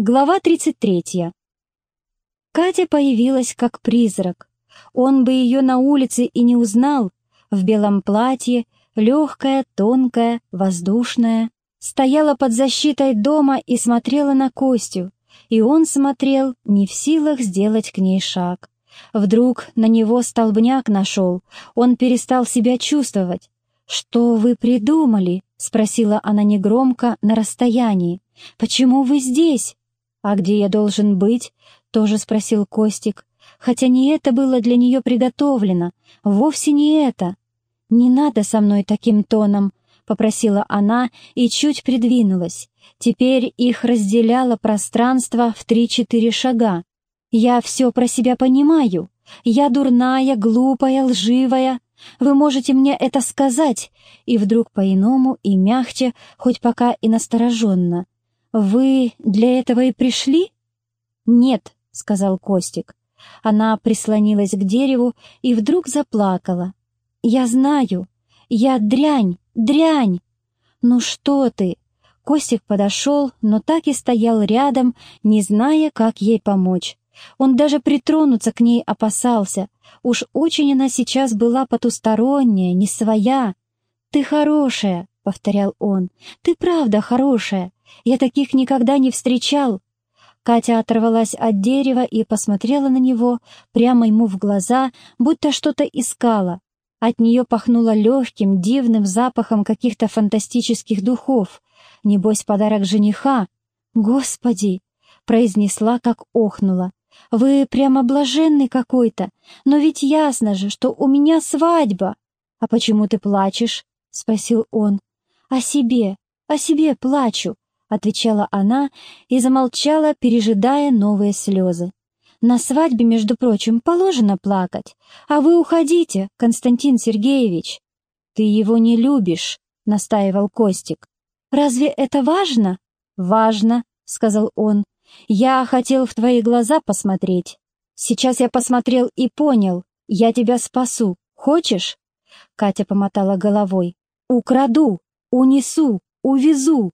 Глава 33. Катя появилась как призрак. Он бы ее на улице и не узнал. В белом платье, легкая, тонкая, воздушная. Стояла под защитой дома и смотрела на Костю. И он смотрел, не в силах сделать к ней шаг. Вдруг на него столбняк нашел. Он перестал себя чувствовать. «Что вы придумали?» — спросила она негромко, на расстоянии. «Почему вы здесь?» «А где я должен быть?» — тоже спросил Костик. Хотя не это было для нее приготовлено, вовсе не это. «Не надо со мной таким тоном», — попросила она и чуть придвинулась. Теперь их разделяло пространство в три-четыре шага. «Я все про себя понимаю. Я дурная, глупая, лживая. Вы можете мне это сказать?» И вдруг по-иному и мягче, хоть пока и настороженно. «Вы для этого и пришли?» «Нет», — сказал Костик. Она прислонилась к дереву и вдруг заплакала. «Я знаю. Я дрянь, дрянь!» «Ну что ты?» Костик подошел, но так и стоял рядом, не зная, как ей помочь. Он даже притронуться к ней опасался. Уж очень она сейчас была потусторонняя, не своя. «Ты хорошая», — повторял он. «Ты правда хорошая. Я таких никогда не встречал». Катя оторвалась от дерева и посмотрела на него, прямо ему в глаза, будто что-то искала. От нее пахнуло легким, дивным запахом каких-то фантастических духов. Небось, подарок жениха. «Господи!» — произнесла, как охнула. «Вы прямо блаженный какой-то, но ведь ясно же, что у меня свадьба!» «А почему ты плачешь?» — спросил он. «О себе, о себе плачу», — отвечала она и замолчала, пережидая новые слезы. «На свадьбе, между прочим, положено плакать, а вы уходите, Константин Сергеевич». «Ты его не любишь», — настаивал Костик. «Разве это важно?» «Важно», — сказал он. «Я хотел в твои глаза посмотреть. Сейчас я посмотрел и понял. Я тебя спасу. Хочешь?» Катя помотала головой. «Украду, унесу, увезу».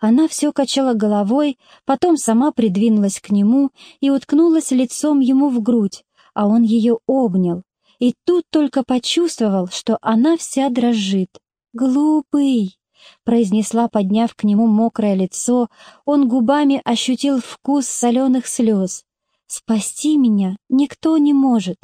Она все качала головой, потом сама придвинулась к нему и уткнулась лицом ему в грудь, а он ее обнял. И тут только почувствовал, что она вся дрожит. «Глупый!» — произнесла, подняв к нему мокрое лицо, он губами ощутил вкус соленых слез. «Спасти меня никто не может!»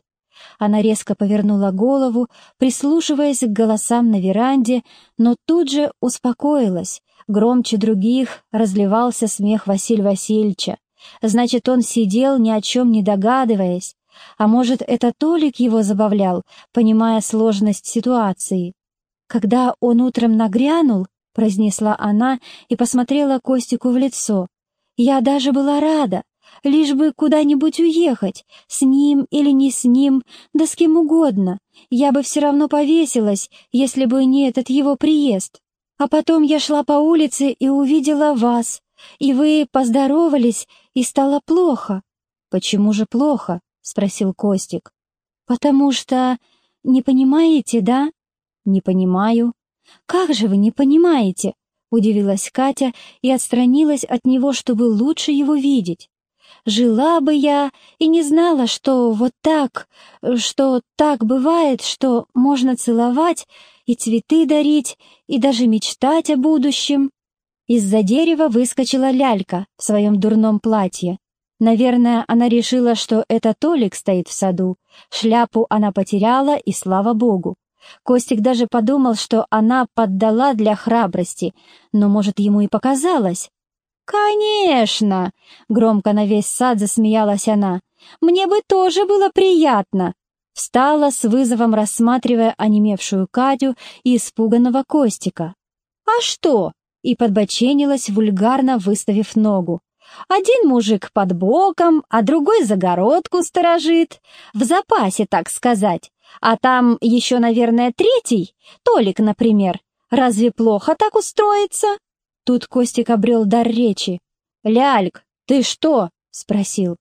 Она резко повернула голову, прислушиваясь к голосам на веранде, но тут же успокоилась. Громче других разливался смех Василия Васильевича. Значит, он сидел, ни о чем не догадываясь. А может, это Толик его забавлял, понимая сложность ситуации. Когда он утром нагрянул, произнесла она и посмотрела Костику в лицо. Я даже была рада лишь бы куда-нибудь уехать, с ним или не с ним, да с кем угодно. Я бы все равно повесилась, если бы не этот его приезд. А потом я шла по улице и увидела вас, и вы поздоровались, и стало плохо. «Почему же плохо?» — спросил Костик. «Потому что... Не понимаете, да?» «Не понимаю». «Как же вы не понимаете?» — удивилась Катя и отстранилась от него, чтобы лучше его видеть. Жила бы я и не знала, что вот так, что так бывает, что можно целовать и цветы дарить, и даже мечтать о будущем. Из-за дерева выскочила лялька в своем дурном платье. Наверное, она решила, что это Толик стоит в саду. Шляпу она потеряла, и слава богу. Костик даже подумал, что она поддала для храбрости, но, может, ему и показалось. «Конечно!» — громко на весь сад засмеялась она. «Мне бы тоже было приятно!» Встала с вызовом, рассматривая онемевшую Катю и испуганного Костика. «А что?» — и подбоченилась, вульгарно выставив ногу. «Один мужик под боком, а другой загородку сторожит. В запасе, так сказать. А там еще, наверное, третий, Толик, например. Разве плохо так устроиться?» Тут Костик обрел дар речи. «Ляльк, ты что?» — спросил.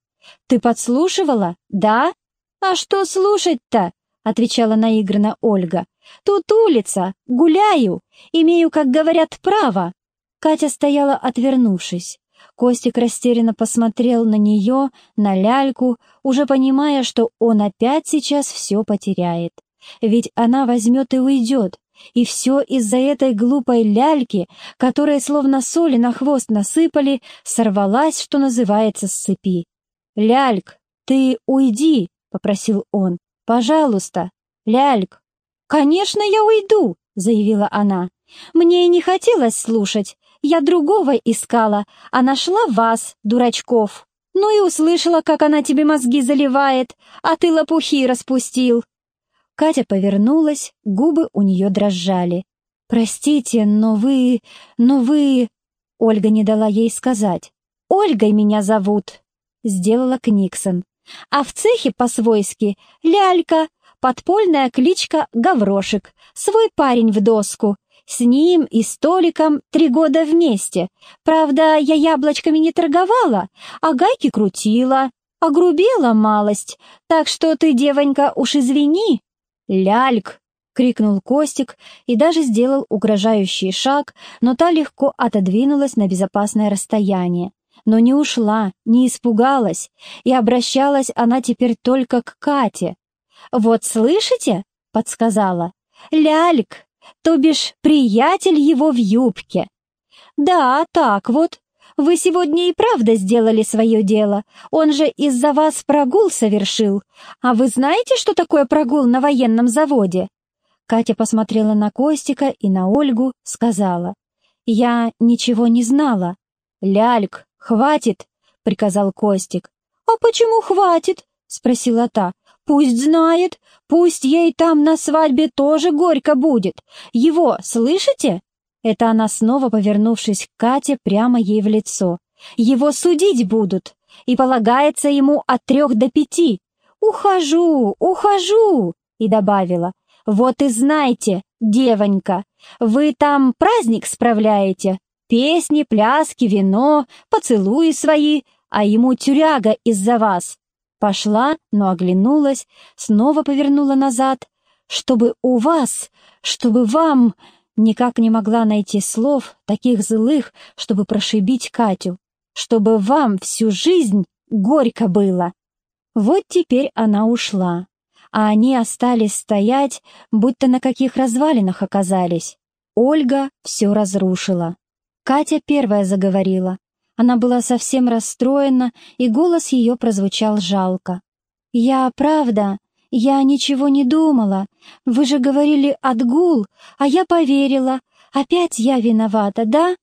«Ты подслушивала? Да?» «А что слушать-то?» — отвечала наигранно Ольга. «Тут улица, гуляю, имею, как говорят, право». Катя стояла, отвернувшись. Костик растерянно посмотрел на нее, на ляльку, уже понимая, что он опять сейчас все потеряет. Ведь она возьмет и уйдет, и все из-за этой глупой ляльки, которая словно соли на хвост насыпали, сорвалась, что называется, с цепи. «Ляльк, ты уйди!» — попросил он. «Пожалуйста, ляльк!» «Конечно, я уйду!» — заявила она. «Мне и не хотелось слушать. Я другого искала, а нашла вас, дурачков. Ну и услышала, как она тебе мозги заливает, а ты лопухи распустил. Катя повернулась, губы у нее дрожали. «Простите, но вы... но вы...» Ольга не дала ей сказать. «Ольгой меня зовут», — сделала Книксон. «А в цехе по-свойски лялька, подпольная кличка Гаврошек, свой парень в доску. С ним и столиком три года вместе. Правда, я яблочками не торговала, а гайки крутила, огрубела малость. Так что ты, девонька, уж извини, «Ляльк!» — крикнул Костик и даже сделал угрожающий шаг, но та легко отодвинулась на безопасное расстояние. Но не ушла, не испугалась, и обращалась она теперь только к Кате. «Вот слышите?» — подсказала. «Ляльк, то бишь приятель его в юбке». «Да, так вот. Вы сегодня и правда сделали свое дело. Он же из-за вас прогул совершил. А вы знаете, что такое прогул на военном заводе?» Катя посмотрела на Костика и на Ольгу, сказала. «Я ничего не знала». «Ляльк, хватит!» — приказал Костик. «А почему хватит?» — спросила та. «Пусть знает, пусть ей там на свадьбе тоже горько будет. Его, слышите?» Это она снова, повернувшись к Кате, прямо ей в лицо. «Его судить будут, и полагается ему от трех до пяти. Ухожу, ухожу!» И добавила. «Вот и знайте, девонька, вы там праздник справляете. Песни, пляски, вино, поцелуи свои, а ему тюряга из-за вас». Пошла, но оглянулась, снова повернула назад. «Чтобы у вас, чтобы вам...» никак не могла найти слов, таких злых, чтобы прошибить Катю, чтобы вам всю жизнь горько было. Вот теперь она ушла, а они остались стоять, будто на каких развалинах оказались. Ольга все разрушила. Катя первая заговорила. Она была совсем расстроена, и голос ее прозвучал жалко. «Я, правда, «Я ничего не думала. Вы же говорили «отгул», а я поверила. Опять я виновата, да?»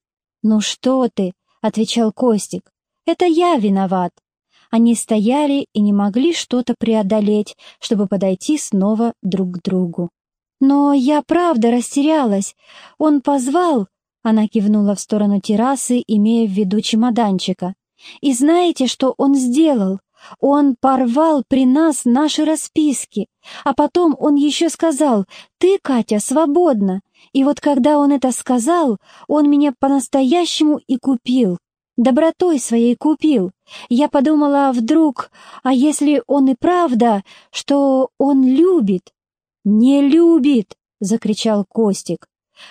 «Ну что ты?» — отвечал Костик. «Это я виноват». Они стояли и не могли что-то преодолеть, чтобы подойти снова друг к другу. «Но я правда растерялась. Он позвал...» Она кивнула в сторону террасы, имея в виду чемоданчика. «И знаете, что он сделал? Он порвал при нас наши расписки, а потом он еще сказал «Ты, Катя, свободна». И вот когда он это сказал, он меня по-настоящему и купил. Добротой своей купил. Я подумала, вдруг, а если он и правда, что он любит? «Не любит!» — закричал Костик.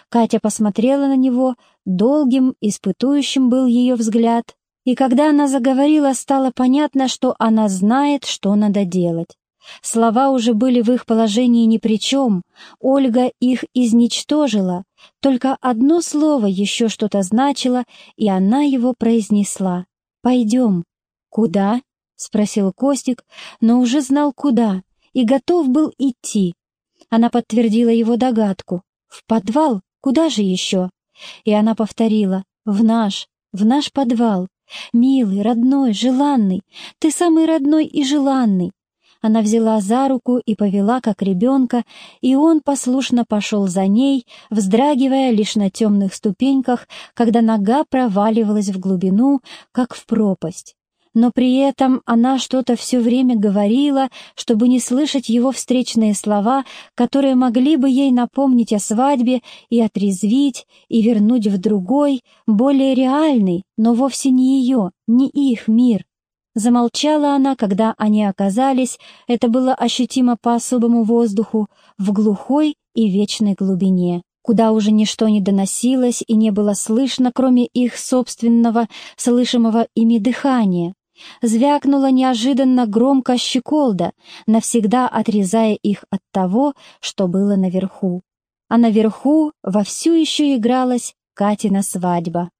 Катя посмотрела на него, долгим, испытующим был ее взгляд, и когда она заговорила, стало понятно, что она знает, что надо делать. Слова уже были в их положении ни при чем, Ольга их изничтожила, только одно слово еще что-то значило, и она его произнесла. «Пойдем». «Куда?» — спросил Костик, но уже знал куда, и готов был идти. Она подтвердила его догадку. «В подвал? Куда же еще?» И она повторила. «В наш, в наш подвал. «Милый, родной, желанный, ты самый родной и желанный!» Она взяла за руку и повела, как ребенка, и он послушно пошел за ней, вздрагивая лишь на темных ступеньках, когда нога проваливалась в глубину, как в пропасть но при этом она что-то все время говорила, чтобы не слышать его встречные слова, которые могли бы ей напомнить о свадьбе и отрезвить, и вернуть в другой, более реальный, но вовсе не ее, не их мир. Замолчала она, когда они оказались, это было ощутимо по особому воздуху, в глухой и вечной глубине. куда уже ничто не доносилось и не было слышно, кроме их собственного, слышимого ими дыхания. Звякнула неожиданно громко щеколда, навсегда отрезая их от того, что было наверху. А наверху вовсю еще игралась Катина свадьба.